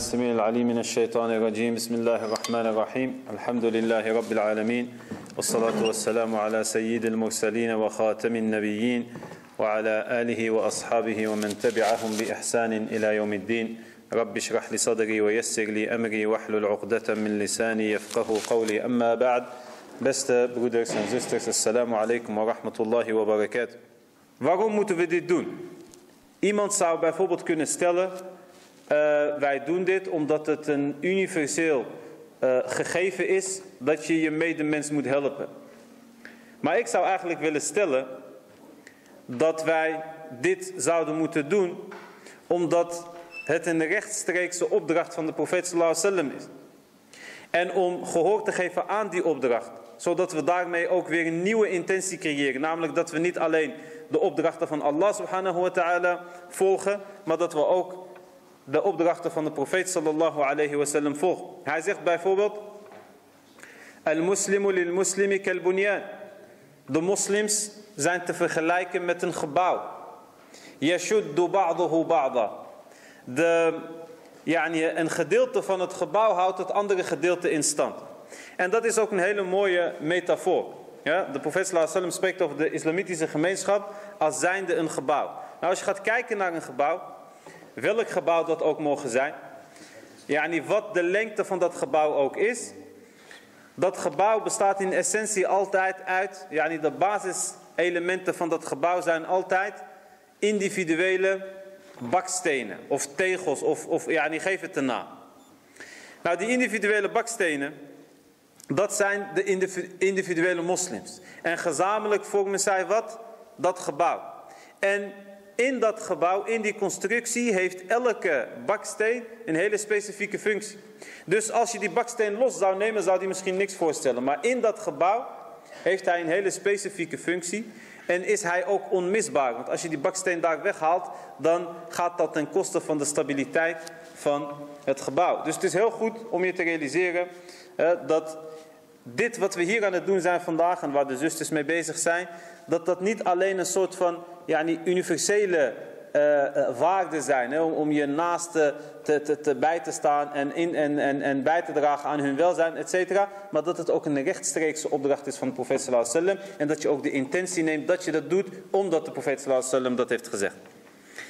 السميع العليم من الشيطان الرجيم. بسم الله الرحمن الرحيم. الحمد لله رب العالمين. والصلاة والسلام على سيد المرسلين وخاتم النبيين وعلى آله وأصحابه ومن تبعهم بإحسان إلى يوم الدين. رب اشرح لي صدري ويسر لي أمري واحلل عقدة من لساني يفقه قولي. أما بعد Beste broeders en zusters, assalamu alaikum wa rahmatullahi wa barakatuh. Waarom moeten we dit wij doen dit omdat het een universeel uh, gegeven is dat je je medemens moet helpen. Maar ik zou eigenlijk willen stellen dat wij dit zouden moeten doen omdat het een rechtstreekse opdracht van de profeet sallallahu is. En om gehoor te geven aan die opdracht, zodat we daarmee ook weer een nieuwe intentie creëren. Namelijk dat we niet alleen de opdrachten van Allah subhanahu wa ta'ala volgen, maar dat we ook de opdrachten van de profeet sallallahu alayhi wa sallam volgen. Hij zegt bijvoorbeeld, Al-muslimu lil-muslimi kal-bunyan. De moslims zijn te vergelijken met een gebouw. Yashuddu ba'dahu ba'da. De, yani, een gedeelte van het gebouw houdt het andere gedeelte in stand. En dat is ook een hele mooie metafoor. Ja, de profeet sallam spreekt over de islamitische gemeenschap als zijnde een gebouw. Nou, als je gaat kijken naar een gebouw, welk gebouw dat ook mogen zijn, yani wat de lengte van dat gebouw ook is, dat gebouw bestaat in essentie altijd uit, yani de basiselementen van dat gebouw zijn altijd individuele bakstenen of tegels of, of yani geef het een naam. Nou, die individuele bakstenen, dat zijn de individuele moslims. En gezamenlijk vormen zij wat? Dat gebouw. En in dat gebouw, in die constructie, heeft elke baksteen een hele specifieke functie. Dus als je die baksteen los zou nemen, zou die misschien niks voorstellen. Maar in dat gebouw heeft hij een hele specifieke functie. En is hij ook onmisbaar. Want als je die baksteen daar weghaalt, dan gaat dat ten koste van de stabiliteit van het gebouw. Dus het is heel goed om je te realiseren dat dit wat we hier aan het doen zijn vandaag en waar de zusters mee bezig zijn, dat dat niet alleen een soort van ja, universele uh, waarden zijn, om, om, je naaste te, te, bij te staan en, in, en, en, en bij te dragen aan hun welzijn, et cetera, maar dat het ook een rechtstreekse opdracht is van de profeet sallallahu alaihi wasallam en dat je ook de intentie neemt dat je dat doet omdat de profeet sallallahu alaihi wasallam dat heeft gezegd.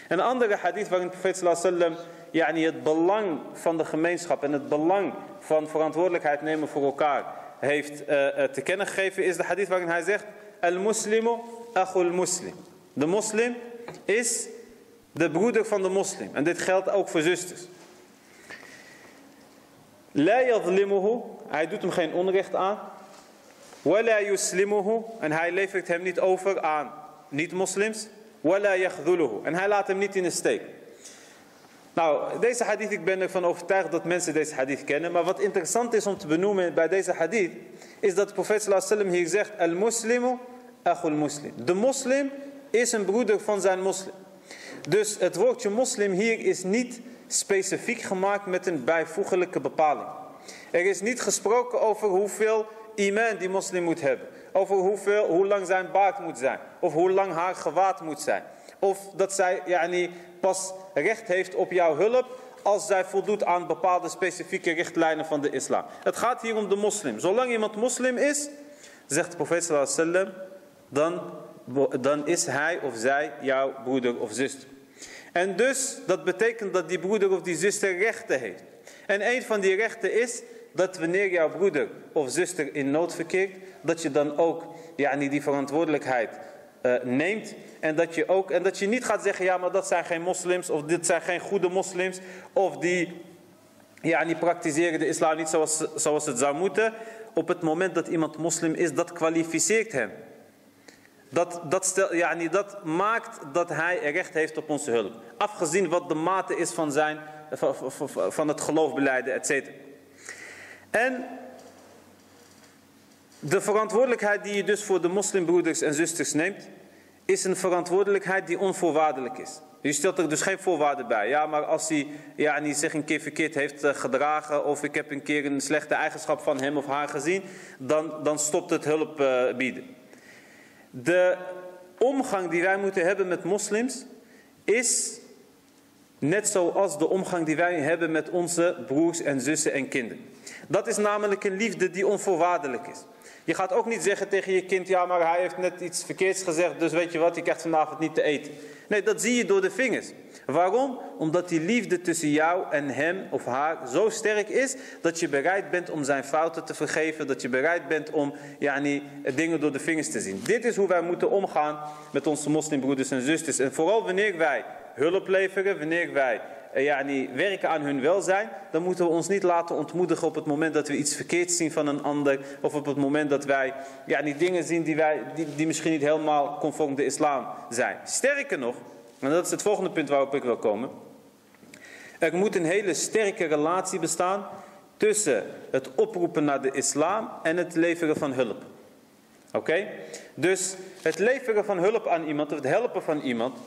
Een andere hadith waarin de profeet sallallahu alaihi wasallam yani het belang van de gemeenschap en het belang van verantwoordelijkheid nemen voor elkaar heeft uh, te kennen gegeven is de hadith waarin hij zegt Al-Muslimu akhul muslim. De moslim is de broeder van de moslim. En dit geldt ook voor zusters. La yadlimuhu. Hij doet hem geen onrecht aan. Wala yuslimuhu. En hij levert hem niet over aan niet-moslims. Wala yakhdhuluhu. En hij laat hem niet in de steek. Nou, deze hadith, ik ben ervan overtuigd dat mensen deze hadith kennen. Maar wat interessant is om te benoemen bij deze hadith, is dat de profeet sallallahu alaihi wasallam hier zegt, al-muslimu akhul muslim. De moslim is een broeder van zijn moslim. Dus het woordje moslim hier is niet specifiek gemaakt met een bijvoeglijke bepaling. Er is niet gesproken over hoeveel iman die moslim moet hebben. Over hoeveel, hoe lang zijn baard moet zijn. Of hoe lang haar gewaad moet zijn. Of dat zij yani, pas recht heeft op jouw hulp als zij voldoet aan bepaalde specifieke richtlijnen van de islam. Het gaat hier om de moslim. Zolang iemand moslim is, zegt de profeet sallallahu alaihi wasallam, dan, dan is hij of zij jouw broeder of zuster. En dus, dat betekent dat die broeder of die zuster rechten heeft. En een van die rechten is dat wanneer jouw broeder of zuster in nood verkeert, dat je dan ook yani, die verantwoordelijkheid uh, neemt. En dat, je ook, en dat je niet gaat zeggen, ja maar dat zijn geen moslims, of dit zijn geen goede moslims, of die, ja, die praktiseren de islam niet zoals, zoals het zou moeten. Op het moment dat iemand moslim is, dat kwalificeert hem. Dat, dat, dat maakt dat hij recht heeft op onze hulp. Afgezien wat de mate is van, zijn, van, van, van het geloofbeleiden, et cetera. En de verantwoordelijkheid die je dus voor de moslimbroeders en zusters neemt, is een verantwoordelijkheid die onvoorwaardelijk is. Je stelt er dus geen voorwaarden bij. Ja, maar als hij ja, zich een keer verkeerd heeft gedragen... of ik heb een keer een slechte eigenschap van hem of haar gezien... dan, dan stopt het hulp uh, bieden. De omgang die wij moeten hebben met moslims... is Net zoals de omgang die wij hebben met onze broers en zussen en kinderen. Dat is namelijk een liefde die onvoorwaardelijk is. Je gaat ook niet zeggen tegen je kind, ja maar hij heeft net iets verkeerds gezegd, dus weet je wat, je krijgt vanavond niet te eten. Nee, dat zie je door de vingers. Waarom? Omdat die liefde tussen jou en hem of haar zo sterk is dat je bereid bent om zijn fouten te vergeven, dat je bereid bent om yani, dingen door de vingers te zien. Dit is hoe wij moeten omgaan met onze moslimbroeders en zusters. En vooral wanneer wij hulp leveren, wanneer wij yani, werken aan hun welzijn, dan moeten we ons niet laten ontmoedigen op het moment dat we iets verkeerds zien van een ander. Of op het moment dat wij yani, dingen zien die, wij, die, die misschien niet helemaal conform de islam zijn. Sterker nog, en dat is het volgende punt waarop ik wil komen. Er moet een hele sterke relatie bestaan tussen het oproepen naar de islam en het leveren van hulp. Oké? Dus het leveren van hulp aan iemand, of het helpen van iemand,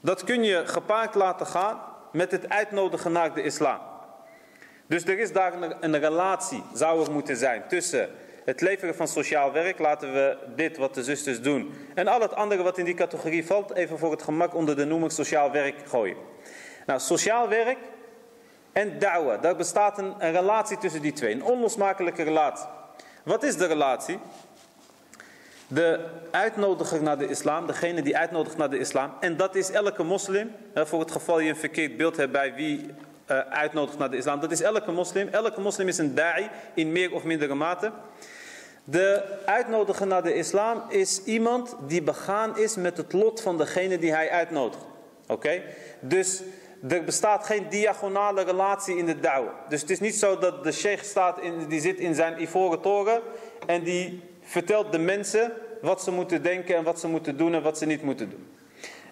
dat kun je gepaard laten gaan met het uitnodigen naar de islam. Dus er is daar een, relatie, zou er moeten zijn, tussen het leveren van sociaal werk. Laten we dit wat de zusters doen. En al het andere wat in die categorie valt, even voor het gemak onder de noemer sociaal werk gooien. Nou, sociaal werk en da'wa, daar bestaat een, een relatie tussen die twee. Een onlosmakelijke relatie. Wat is de relatie? De uitnodiger naar de islam, degene die uitnodigt naar de islam. En dat is elke moslim, voor het geval je een verkeerd beeld hebt bij wie uh, uitnodigt naar de islam. Dat is elke moslim. Elke moslim is een da'i in meer of mindere mate. De uitnodiger naar de islam is iemand die begaan is met het lot van degene die hij uitnodigt. Oké? Dus er bestaat geen diagonale relatie in de da'wah. Dus het is niet zo dat de sheikh staat in, die zit in zijn ivoren toren en die vertelt de mensen wat ze moeten denken en wat ze moeten doen en wat ze niet moeten doen.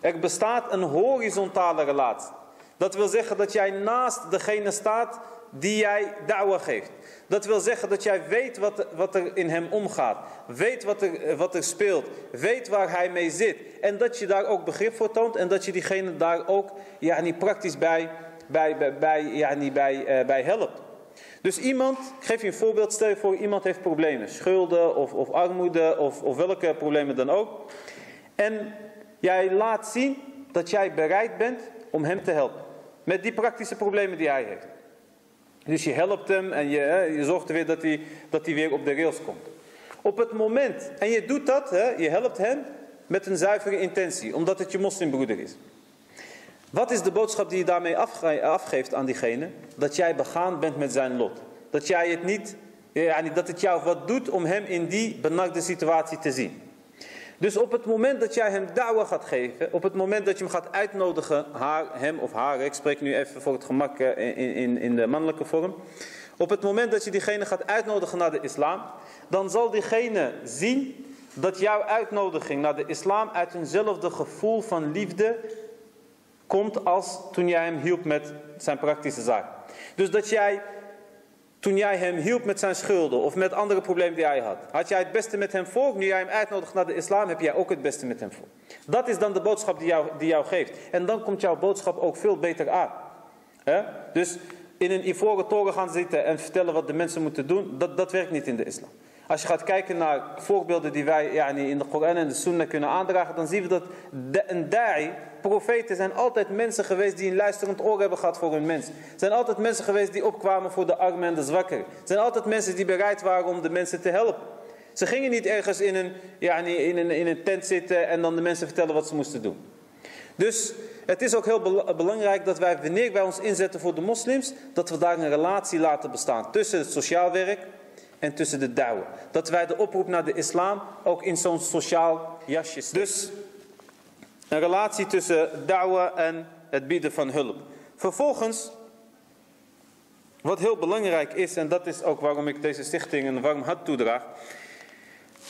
Er bestaat een horizontale relatie. Dat wil zeggen dat jij naast degene staat die jij da'wah geeft. Dat wil zeggen dat jij weet wat, wat er in hem omgaat. Weet wat er, wat er speelt. Weet waar hij mee zit. En dat je daar ook begrip voor toont. En dat je diegene daar ook ja, niet praktisch bij, bij, bij, ja, niet bij, uh, bij helpt. Dus iemand, ik geef je een voorbeeld, stel je voor iemand heeft problemen, schulden of, of armoede of, of welke problemen dan ook. En jij laat zien dat jij bereid bent om hem te helpen. Met die praktische problemen die hij heeft. Dus je helpt hem en je, je zorgt er weer dat hij, dat hij weer op de rails komt. Op het moment, en je doet dat, hè, je helpt hem met een zuivere intentie, omdat het je moslimbroeder is. Wat is de boodschap die je daarmee afgeeft aan diegene? Dat jij begaan bent met zijn lot. Dat jij het niet, ja, dat het jou wat doet om hem in die benarde situatie te zien. Dus op het moment dat jij hem da'wah gaat geven, op het moment dat je hem gaat uitnodigen, haar, hem of haar, ik spreek nu even voor het gemak eh, in, in, in de mannelijke vorm. Op het moment dat je diegene gaat uitnodigen naar de islam, dan zal diegene zien dat jouw uitnodiging naar de islam uit eenzelfde gevoel van liefde komt als toen jij hem hielp met zijn praktische zaak. Dus dat jij, toen jij hem hielp met zijn schulden of met andere problemen die hij had, had jij het beste met hem voor. Nu jij hem uitnodigt naar de islam, heb jij ook het beste met hem voor. Dat is dan de boodschap die jou, die jou geeft. En dan komt jouw boodschap ook veel beter aan. Dus in een ivoren toren gaan zitten en vertellen wat de mensen moeten doen, dat, dat werkt niet in de islam. Als je gaat kijken naar voorbeelden die wij ja, in de Koran en de Sunnah kunnen aandragen, dan zien we dat een da'i, profeten zijn altijd mensen geweest die een luisterend oor hebben gehad voor hun mens. zijn altijd mensen geweest die opkwamen voor de armen en de zwakken. zijn altijd mensen die bereid waren om de mensen te helpen. Ze gingen niet ergens in een, ja, in een, in een tent zitten en dan de mensen vertellen wat ze moesten doen. Dus het is ook heel belangrijk dat wij, wanneer wij ons inzetten voor de moslims, dat we daar een relatie laten bestaan tussen het sociaal werk, en tussen de douwen. Dat wij de oproep naar de islam ook in zo'n sociaal jasje steken. Dus een relatie tussen douwen en het bieden van hulp. Vervolgens, wat heel belangrijk is, en dat is ook waarom ik deze stichting een warm hart toedraag.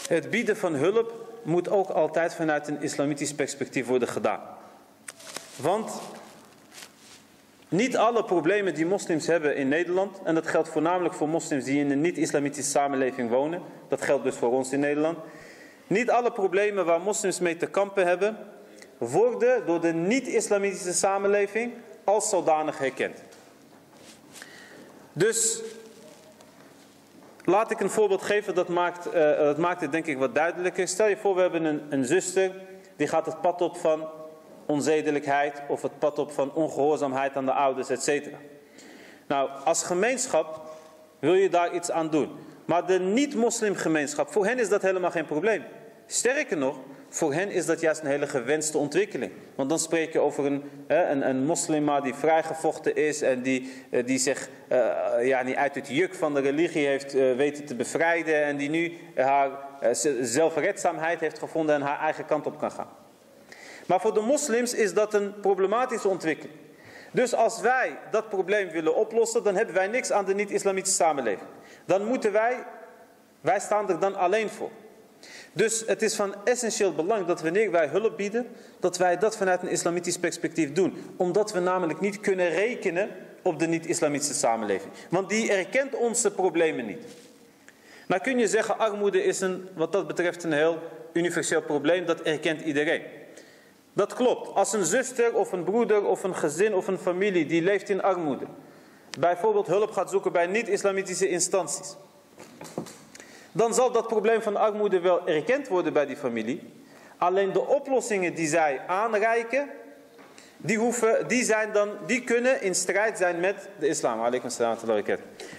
Het bieden van hulp moet ook altijd vanuit een islamitisch perspectief worden gedaan. Want niet alle problemen die moslims hebben in Nederland, en dat geldt voornamelijk voor moslims die in een niet-islamitische samenleving wonen, dat geldt dus voor ons in Nederland. Niet alle problemen waar moslims mee te kampen hebben, worden door de niet-islamitische samenleving als zodanig herkend. Dus laat ik een voorbeeld geven, dat maakt, uh, dat maakt het denk ik wat duidelijker. Stel je voor, we hebben een, een zuster, die gaat het pad op van onzedelijkheid of het pad op van ongehoorzaamheid aan de ouders, etc. Nou, als gemeenschap wil je daar iets aan doen. Maar de niet-moslimgemeenschap, voor hen is dat helemaal geen probleem. Sterker nog, voor hen is dat juist een hele gewenste ontwikkeling. Want dan spreek je over een, een, een moslima die vrijgevochten is en die, eh, die zich uh, ja, niet uit het juk van de religie heeft uh, weten te bevrijden en die nu haar zelfredzaamheid heeft gevonden en haar eigen kant op kan gaan. Maar voor de moslims is dat een problematische ontwikkeling. Dus als wij dat probleem willen oplossen, dan hebben wij niks aan de niet-islamitische samenleving. Dan moeten wij, wij staan er dan alleen voor. Dus het is van essentieel belang dat wanneer wij hulp bieden, dat wij dat vanuit een islamitisch perspectief doen. Omdat we namelijk niet kunnen rekenen op de niet-islamitische samenleving. Want die erkent onze problemen niet. Nou kun je zeggen, armoede is een, wat dat betreft een heel universeel probleem, dat erkent iedereen. Dat klopt. Als een zuster of een broeder of een gezin of een familie die leeft in armoede, bijvoorbeeld hulp gaat zoeken bij niet-islamitische instanties, dan zal dat probleem van armoede wel erkend worden bij die familie. Alleen de oplossingen die zij aanreiken, die, hoeven, die, zijn dan, die kunnen in strijd zijn met de islam.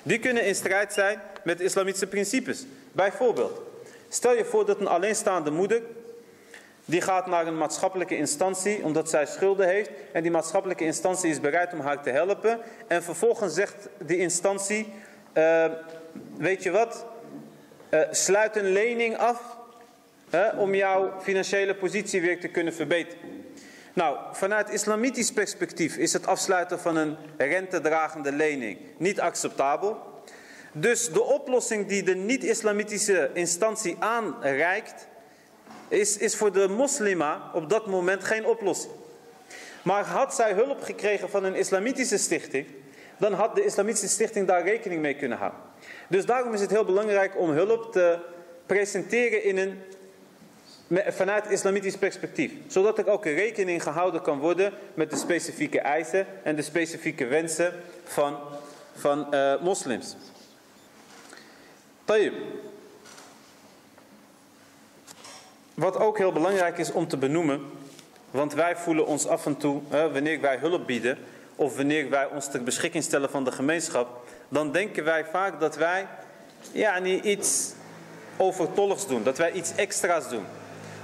Die kunnen in strijd zijn met islamitische principes. Bijvoorbeeld, stel je voor dat een alleenstaande moeder die gaat naar een maatschappelijke instantie omdat zij schulden heeft. En die maatschappelijke instantie is bereid om haar te helpen. En vervolgens zegt die instantie, uh, weet je wat, uh, sluit een lening af om jouw financiële positie weer te kunnen verbeteren. Nou, vanuit islamitisch perspectief is het afsluiten van een rentedragende lening niet acceptabel. Dus de oplossing die de niet-islamitische instantie aanreikt, is, is voor de moslima op dat moment geen oplossing. Maar had zij hulp gekregen van een islamitische stichting, dan had de islamitische stichting daar rekening mee kunnen houden. Dus daarom is het heel belangrijk om hulp te presenteren in een, vanuit islamitisch perspectief. Zodat er ook rekening gehouden kan worden met de specifieke eisen en de specifieke wensen van, van uh, moslims. Tayyip. Wat ook heel belangrijk is om te benoemen, want wij voelen ons af en toe, hè, wanneer wij hulp bieden of wanneer wij ons ter beschikking stellen van de gemeenschap, dan denken wij vaak dat wij ja, niet iets overtolligs doen, dat wij iets extra's doen.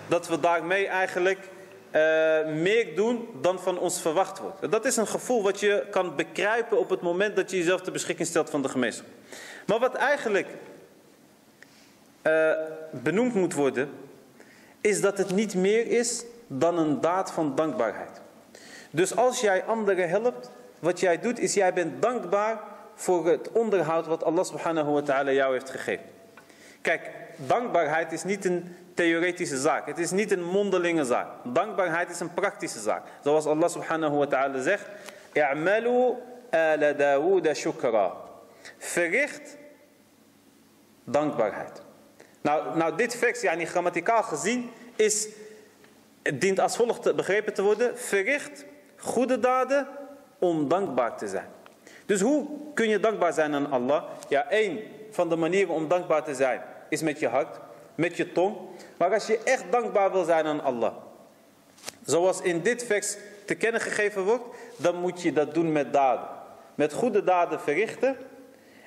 Dat we daarmee eigenlijk uh, meer doen dan van ons verwacht wordt. Dat is een gevoel wat je kan bekruipen op het moment dat je jezelf ter beschikking stelt van de gemeenschap. Maar wat eigenlijk uh, benoemd moet worden, is dat het niet meer is dan een daad van dankbaarheid. Dus als jij anderen helpt, wat jij doet is jij bent dankbaar voor het onderhoud wat Allah subhanahu wa ta'ala jou heeft gegeven. Kijk, dankbaarheid is niet een theoretische zaak. Het is niet een mondelinge zaak. Dankbaarheid is een praktische zaak. Zoals Allah subhanahu wa ta'ala zegt. I'malu ala Dawood shukra. Verricht dankbaarheid. Nou, nou dit vers, niet grammaticaal gezien, is, dient als volgt begrepen te worden. Verricht goede daden om dankbaar te zijn. Dus hoe kun je dankbaar zijn aan Allah? Ja, één van de manieren om dankbaar te zijn is met je hart, met je tong. Maar als je echt dankbaar wil zijn aan Allah, zoals in dit vers te kennen gegeven wordt, dan moet je dat doen met daden. Met goede daden verrichten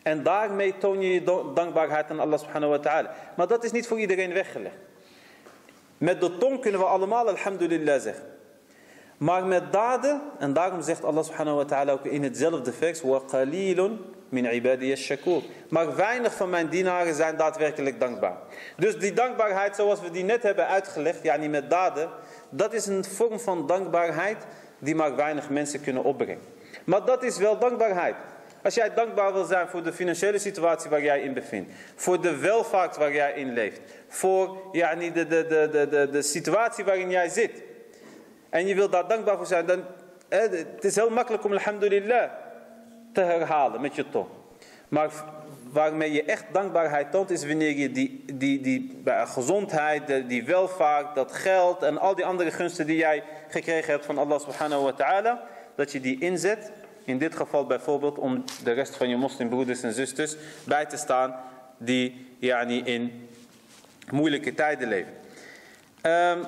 en daarmee toon je je dankbaarheid aan Allah subhanahu wa ta'ala. Maar dat is niet voor iedereen weggelegd. Met de tong kunnen we allemaal alhamdulillah zeggen. Maar met daden, en daarom zegt Allah subhanahu wa ta'ala ook in hetzelfde vers, وَقَلِيلٌ min ibadiy shakur. Maar weinig van mijn dienaren zijn daadwerkelijk dankbaar. Dus die dankbaarheid zoals we die net hebben uitgelegd, ja niet met daden, dat is een vorm van dankbaarheid die maar weinig mensen kunnen opbrengen. Maar dat is wel dankbaarheid. Als jij dankbaar wil zijn voor de financiële situatie waar jij in bevindt. Voor de welvaart waar jij in leeft. Voor ja, de, de, de, de, de, de situatie waarin jij zit. En je wilt daar dankbaar voor zijn. Dan, het is heel makkelijk om alhamdulillah te herhalen met je tong. Maar waarmee je echt dankbaarheid toont is wanneer je die, die, die gezondheid, die welvaart, dat geld en al die andere gunsten die jij gekregen hebt van Allah subhanahu wa ta'ala. Dat je die inzet in dit geval bijvoorbeeld om de rest van je moslimbroeders en zusters bij te staan die yani, in moeilijke tijden leven. Um,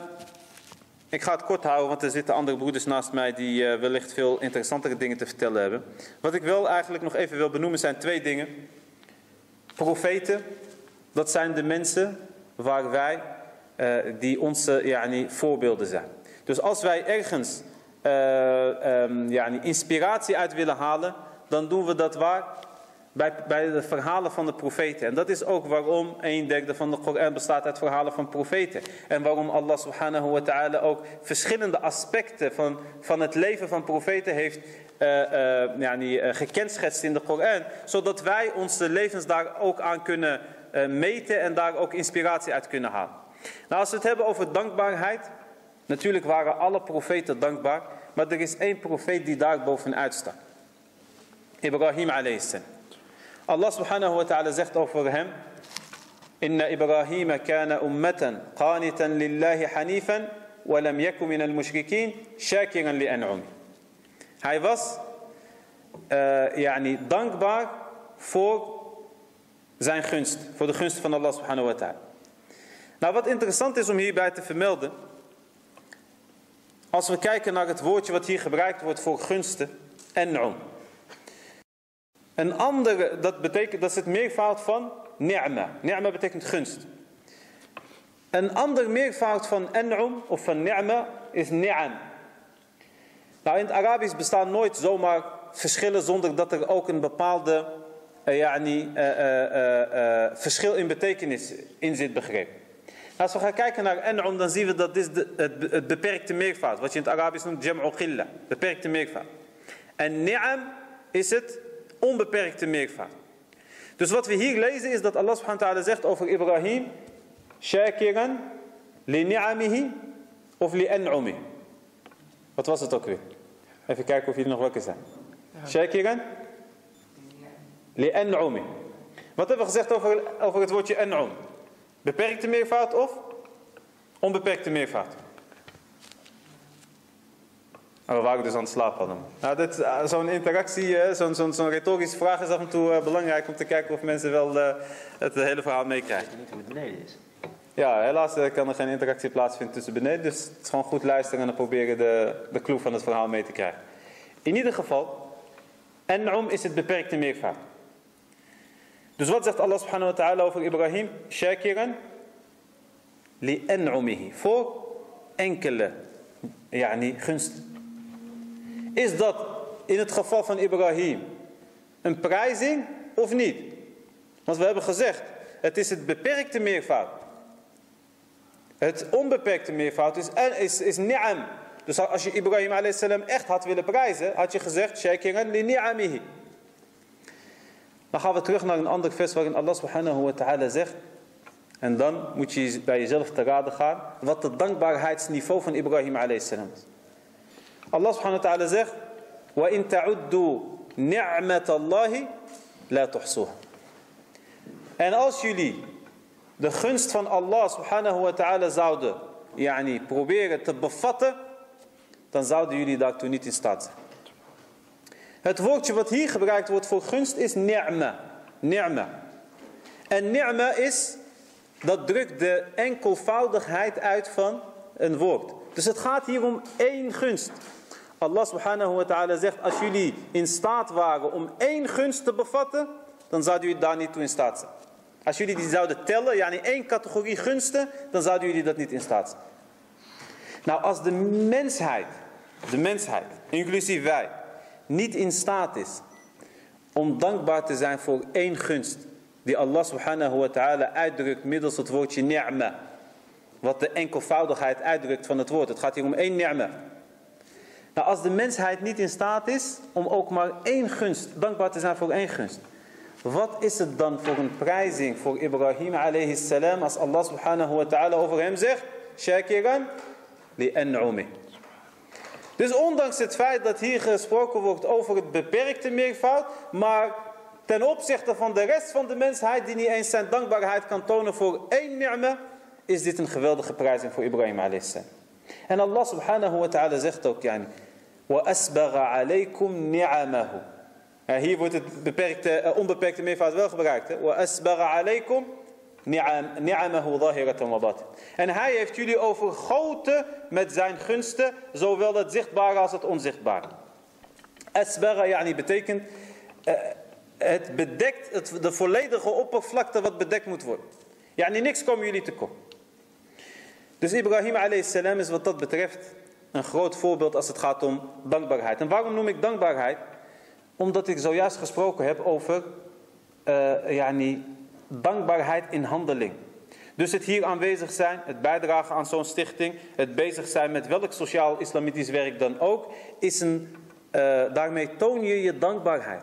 Ik ga het kort houden, want er zitten andere broeders naast mij die uh, wellicht veel interessantere dingen te vertellen hebben. Wat ik wel eigenlijk nog even wil benoemen zijn twee dingen. Profeten, dat zijn de mensen waar wij, uh, die onze yani, voorbeelden zijn. Dus als wij ergens uh, um, yani, inspiratie uit willen halen, dan doen we dat waar? Bij, bij de verhalen van de profeten. En dat is ook waarom een derde van de Koran bestaat uit verhalen van profeten. En waarom Allah subhanahu wa ta'ala ook verschillende aspecten van, van het leven van profeten heeft uh, uh, yani, uh, gekenschetst in de Koran. Zodat wij onze levens daar ook aan kunnen meten en daar ook inspiratie uit kunnen halen. Nou, als we het hebben over dankbaarheid. Natuurlijk waren alle profeten dankbaar. Maar er is één profeet die daar bovenuit staat. Ibrahim alayhi salam. Allah subhanahu wa ta'ala zegt over hem. Inna Ibrahim kana ummatan qanitan lillahi hanifan wa lam yakun min al-mushrikeen shakiran li an'um. Hij was uh, yani, dankbaar voor zijn gunst, voor de gunst van Allah subhanahu wa ta'ala. Nou, wat interessant is om hierbij te vermelden, als we kijken naar het woordje wat hier gebruikt wordt voor gunsten, en en'um. Een andere, dat betekent, dat is het meervoud van ni'ma. Ni'ma betekent gunst. Een ander meervoud van en'um of van ni'ma is ni'am. Nou, in het Arabisch bestaan nooit zomaar verschillen zonder dat er ook een bepaalde uh, yani, uh, uh, verschil in betekenis in zit begrepen. Als we gaan kijken naar en'um, dan zien we dat dit de, het, het, beperkte meervoud. Wat je in het Arabisch noemt jam'u qilla. Beperkte meervoud. En ni'am is het onbeperkte meervoud. Dus wat we hier lezen is dat Allah subhanahu wa ta'ala zegt over Ibrahim. Shakiran li ni'amihi of li en'umi. Wat was het ook weer? Even kijken of jullie nog wakker zijn. Shakiran li en'umi. Wat hebben we gezegd over, over het woordje en'um? Beperkte meervoud of onbeperkte meervoud? En we waren dus aan het slapen allemaal. Nou, dit, uh, zo'n interactie, zo'n zo'n zo'n retorische vraag is af en toe uh, belangrijk om te kijken of mensen wel het hele verhaal meekrijgen. Ik weet niet hoe het beneden is. Ja, helaas kan er geen interactie plaatsvinden tussen beneden. Dus het is gewoon goed luisteren en dan proberen de, de clue van het verhaal mee te krijgen. In ieder geval, en'um is het beperkte meervoud. Dus wat zegt Allah subhanahu wa ta'ala over Ibrahim? Shakiran li en'umihi. Voor enkele yani, gunsten. Is dat in het geval van Ibrahim een prijzing of niet? Want we hebben gezegd, het is het beperkte meervoud. Het onbeperkte meervoud is, is, is ni'am. Dus als je Ibrahim a.s. echt had willen prijzen, had je gezegd, shakiran li ni'amihi. Dan gaan we terug naar een ander vers waarin Allah subhanahu wa ta'ala zegt. En dan moet je bij jezelf te raden gaan wat het dankbaarheidsniveau van Ibrahim a.s. is. Allah subhanahu wa ta'ala zegt. وَإِن تَعُدُّوا نِعْمَةَ اللَّهِ لَا تُحْصُوهَا En als jullie de gunst van Allah subhanahu wa ta'ala zouden yani, proberen te bevatten, dan zouden jullie daartoe niet in staat zijn. Het woordje wat hier gebruikt wordt voor gunst is ni'ma. Ni'ma. En ni'ma is, dat drukt de enkelvoudigheid uit van een woord. Dus het gaat hier om één gunst. Allah subhanahu wa ta'ala zegt, als jullie in staat waren om één gunst te bevatten, dan zouden jullie daar niet toe in staat zijn. Als jullie die zouden tellen, ja, in één categorie gunsten, dan zouden jullie dat niet in staat zijn. Nou, als de mensheid, de mensheid, inclusief wij, niet in staat is om dankbaar te zijn voor één gunst die Allah subhanahu wa ta'ala uitdrukt middels het woordje ni'ma. Wat de enkelvoudigheid uitdrukt van het woord. Het gaat hier om één ni'ma. Als de mensheid niet in staat is om ook maar één gunst, dankbaar te zijn voor één gunst. Wat is het dan voor een prijzing voor Ibrahim alayhi salam als Allah subhanahu wa ta'ala over hem zegt, shakiran li an'umi. Dus ondanks het feit dat hier gesproken wordt over het beperkte meervoud, maar ten opzichte van de rest van de mensheid die niet eens zijn dankbaarheid kan tonen voor één ni'ma, is dit een geweldige prijzing voor Ibrahim alayhi salam. En Allah subhanahu wa ta'ala zegt ook, yani, وَأَسْبَغَ عَلَيْكُمْ نِعَمَهُ Hier wordt het beperkte, onbeperkte meervoud wel gebruikt. وَأَسْبَغَ عَلَيْكُمْ ni'am- ni'amahu zahiratan wa batin. En hij heeft jullie overgoten met zijn gunsten, zowel het zichtbare als het onzichtbare. Asbara yani betekent eh, het bedekt het, de volledige oppervlakte wat bedekt moet worden. Yani niks komen jullie tekort. Dus Ibrahim a.s. is wat dat betreft een groot voorbeeld als het gaat om dankbaarheid. En waarom noem ik dankbaarheid? Omdat ik zojuist gesproken heb over eh yani, dankbaarheid in handeling. Dus het hier aanwezig zijn, het bijdragen aan zo'n stichting, het bezig zijn met welk sociaal-islamitisch werk dan ook, is een, eh, daarmee toon je je dankbaarheid.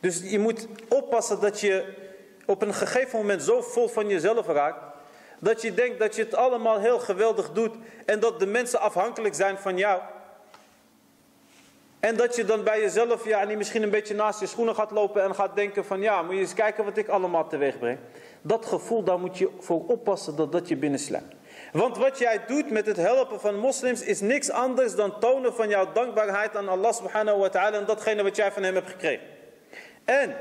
Dus je moet oppassen dat je op een gegeven moment zo vol van jezelf raakt, dat je denkt dat je het allemaal heel geweldig doet en dat de mensen afhankelijk zijn van jou. En dat je dan bij jezelf ja, niet misschien een beetje naast je schoenen gaat lopen en gaat denken van ja, moet je eens kijken wat ik allemaal teweeg breng. Dat gevoel, daar moet je voor oppassen dat dat je binnensluit. Want wat jij doet met het helpen van moslims is niks anders dan tonen van jouw dankbaarheid aan Allah subhanahu wa ta'ala en datgene wat jij van hem hebt gekregen. En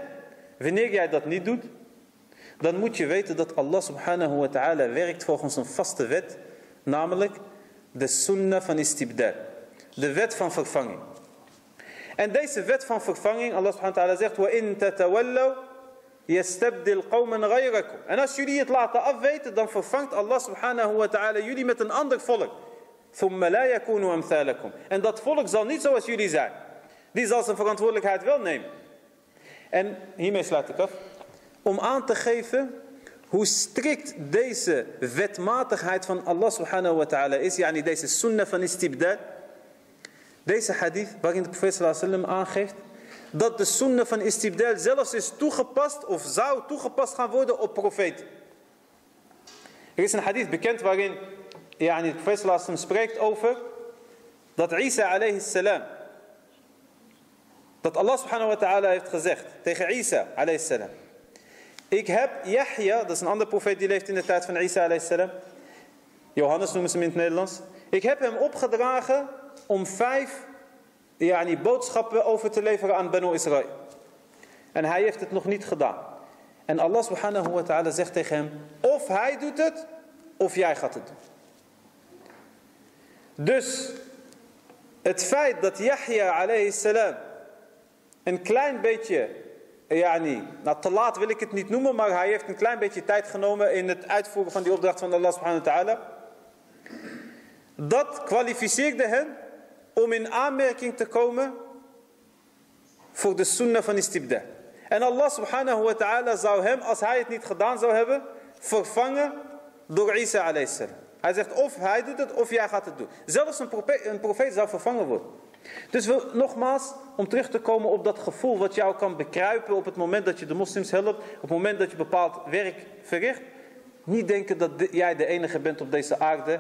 wanneer jij dat niet doet, dan moet je weten dat Allah subhanahu wa ta'ala werkt volgens een vaste wet, namelijk de sunnah van istibdal. De wet van vervanging. En deze wet van vervanging, Allah subhanahu wa ta'ala zegt, وَإِن تَتَوَلَّوْا يَسْتَبْدِلْ قَوْمًا غَيْرَكُمْ En als jullie het laten afweten, dan vervangt Allah subhanahu wa ta'ala jullie met een ander volk. ثُمَّ لَا يَكُونُوا أَمْثَالَكُمْ En dat volk zal niet zoals jullie zijn. Die zal zijn verantwoordelijkheid wel nemen. En hiermee sluit ik af. Om aan te geven hoe strikt deze wetmatigheid van Allah subhanahu wa ta'ala is. Yani deze sunnah van istibdal. Deze hadith waarin de profeet sallallahu wasallam aangeeft. Dat de sunnah van istibdal zelfs is toegepast of zou toegepast gaan worden op profeten. Er is een hadith bekend waarin yani, de profeet sallallahu spreekt over. Dat Isa alayhi salam dat Allah subhanahu wa ta'ala heeft gezegd tegen Isa alayhi salam. Ik heb Yahya, dat is een andere profeet die leeft in de tijd van Isa salam. Johannes noemen ze hem in het Nederlands. Ik heb hem opgedragen om vijf yani, boodschappen over te leveren aan Banu Israël. En hij heeft het nog niet gedaan. En Allah subhanahu wa ta'ala zegt tegen hem, of hij doet het, of jij gaat het doen. Dus het feit dat Yahya alayhi een klein beetje, yani, nou te laat wil ik het niet noemen, maar hij heeft een klein beetje tijd genomen in het uitvoeren van die opdracht van Allah subhanahu wa ta'ala. Dat kwalificeerde hen om in aanmerking te komen voor de sunnah van istibda. En Allah subhanahu wa ta'ala zou hem, als hij het niet gedaan zou hebben, vervangen door Isa alayhi salam. Hij zegt of hij doet het of jij gaat het doen. Zelfs een profeet, een profeet zou vervangen worden. Dus we, nogmaals, om terug te komen op dat gevoel wat jou kan bekruipen op het moment dat je de moslims helpt, op het moment dat je bepaald werk verricht. Niet denken dat jij de enige bent op deze aarde,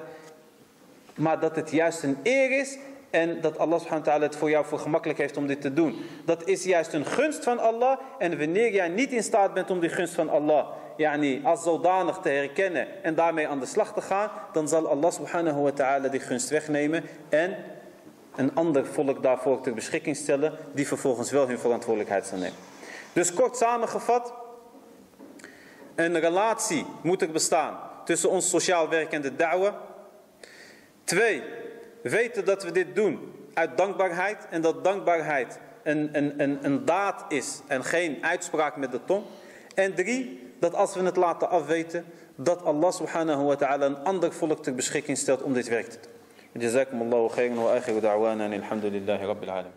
maar dat het juist een eer is en dat Allah subhanahu wa ta'ala het voor jou voor gemakkelijk heeft om dit te doen. Dat is juist een gunst van Allah en wanneer jij niet in staat bent om die gunst van Allah yani, als zodanig te herkennen en daarmee aan de slag te gaan, dan zal Allah subhanahu wa ta'ala die gunst wegnemen en een ander volk daarvoor ter beschikking stellen, die vervolgens wel hun verantwoordelijkheid zal nemen. Dus kort samengevat, een relatie moet er bestaan tussen ons sociaal werkende da'wa. Twee, weten dat we dit doen uit dankbaarheid en dat dankbaarheid een, een, een, een daad is en geen uitspraak met de tong. En drie, dat als we het laten afweten, dat Allah subhanahu wa ta'ala een ander volk ter beschikking stelt om dit werk te doen. جزاكم الله خيرا وآخر دعوانا ان الحمد لله رب العالمين.